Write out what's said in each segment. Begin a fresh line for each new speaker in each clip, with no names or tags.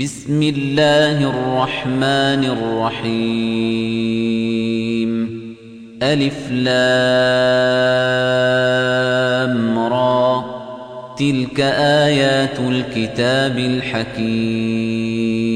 بسم الله الرحمن الرحيم. ألف لام را. تلك آيات الكتاب الحكيم.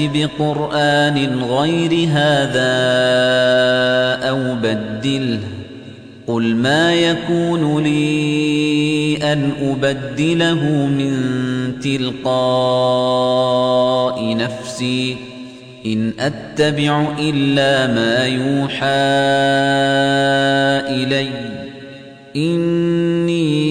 نأت بقرآن غير هذا أو بدله. قل ما يكون لي أن أبدله من تلقاء نفسي. إن أتبع إلا ما يوحى إلي. إني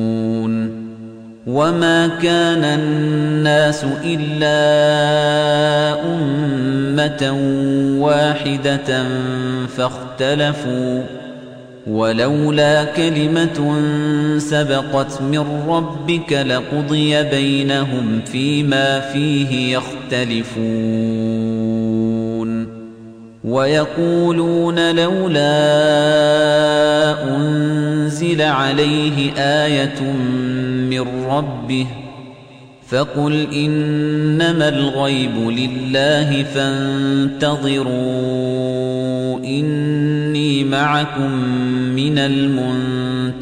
وما كان الناس إلا أمة واحدة فاختلفوا ولولا كلمة سبقت من ربك لقضي بينهم فيما فيه يختلفون ويقولون لولا أنزل عليه آية من ربه فقل إنما الغيب لله فانتظروا إني معكم من المنتظرين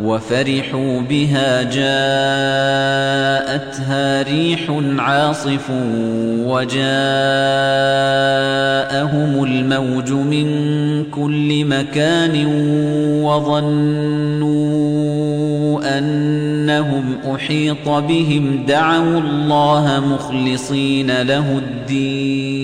وفرحوا بها جاءتها ريح عاصف وجاءهم الموج من كل مكان وظنوا أنهم أحيط بهم دعوا الله مخلصين له الدين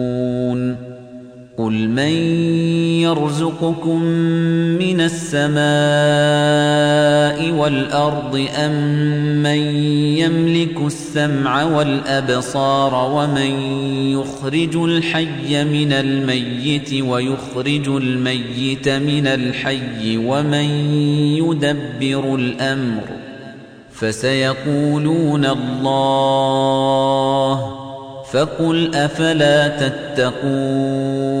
قل من يرزقكم من السماء والأرض أم من يملك السمع والأبصار ومن يخرج الحي من الميت ويخرج الميت من الحي ومن يدبر الأمر فسيقولون الله فقل أفلا تتقون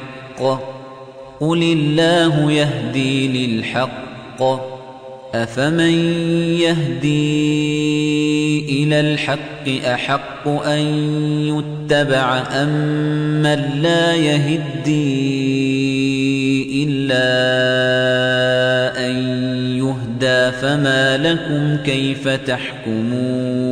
قل الله يهدي للحق. أفمن يهدي إلى الحق أحق أن يتبع أم من لا يهدي إلا أن يهدى فما لكم كيف تحكمون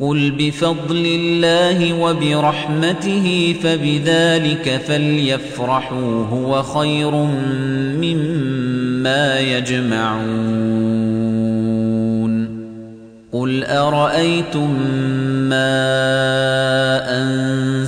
قُلْ بِفَضْلِ اللَّهِ وَبِرَحْمَتِهِ فَبِذَلِكَ فَلْيَفْرَحُوا هُوَ خَيْرٌ مِّمَّا يَجْمَعُونَ. قُلْ أَرَأَيْتُم مَّا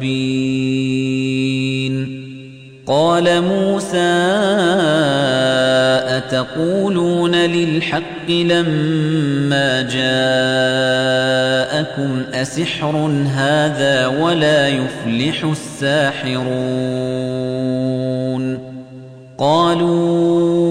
مبين قال موسى أتقولون للحق لما جاءكم أسحر هذا ولا يفلح الساحرون؟ قالوا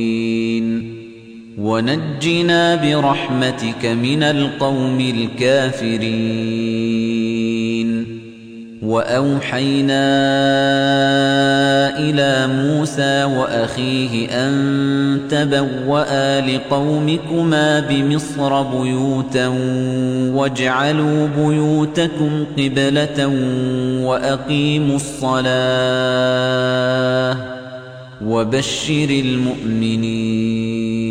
وَنَجِّنَا بِرَحْمَتِكَ مِنَ الْقَوْمِ الْكَافِرِينَ. وَأَوْحَيْنَا إِلَىٰ مُوسَىٰ وَأَخِيهِ أَن تَبَوَّآ لِقَوْمِكُمَا بِمِصْرَ بُيُوتًا وَاجْعَلُوا بُيُوتَكُمْ قِبْلَةً وَأَقِيمُوا الصَّلَاةَ وَبَشِّرِ الْمُؤْمِنِينَ.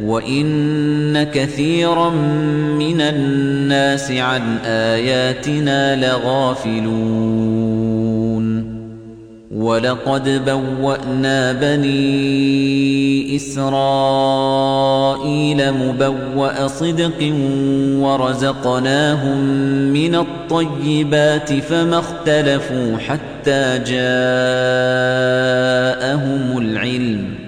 وَإِنَّ كَثِيرًا مِّنَ النَّاسِ عَنْ آيَاتِنَا لَغَافِلُونَ وَلَقَدْ بَوَّأْنَا بَنِي إِسْرَائِيلَ مُبَوَّأَ صِدْقٍ وَرَزَقْنَاهُم مِّنَ الطَّيِّبَاتِ فَمَا اخْتَلَفُوا حَتَّىٰ جَاءَهُمُ الْعِلْمُ ۚ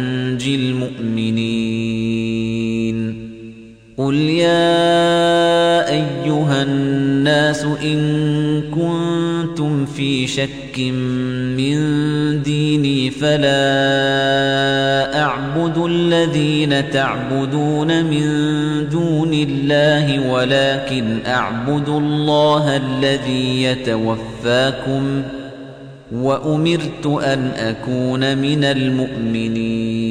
المؤمنين. قل يا أيها الناس إن كنتم في شك من ديني فلا أعبد الذين تعبدون من دون الله ولكن أعبد الله الذي يتوفاكم وأمرت أن أكون من المؤمنين.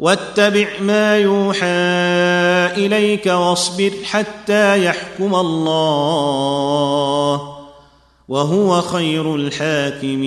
واتبع ما يوحى إليك واصبر حتى يحكم الله وهو خير الحاكمين.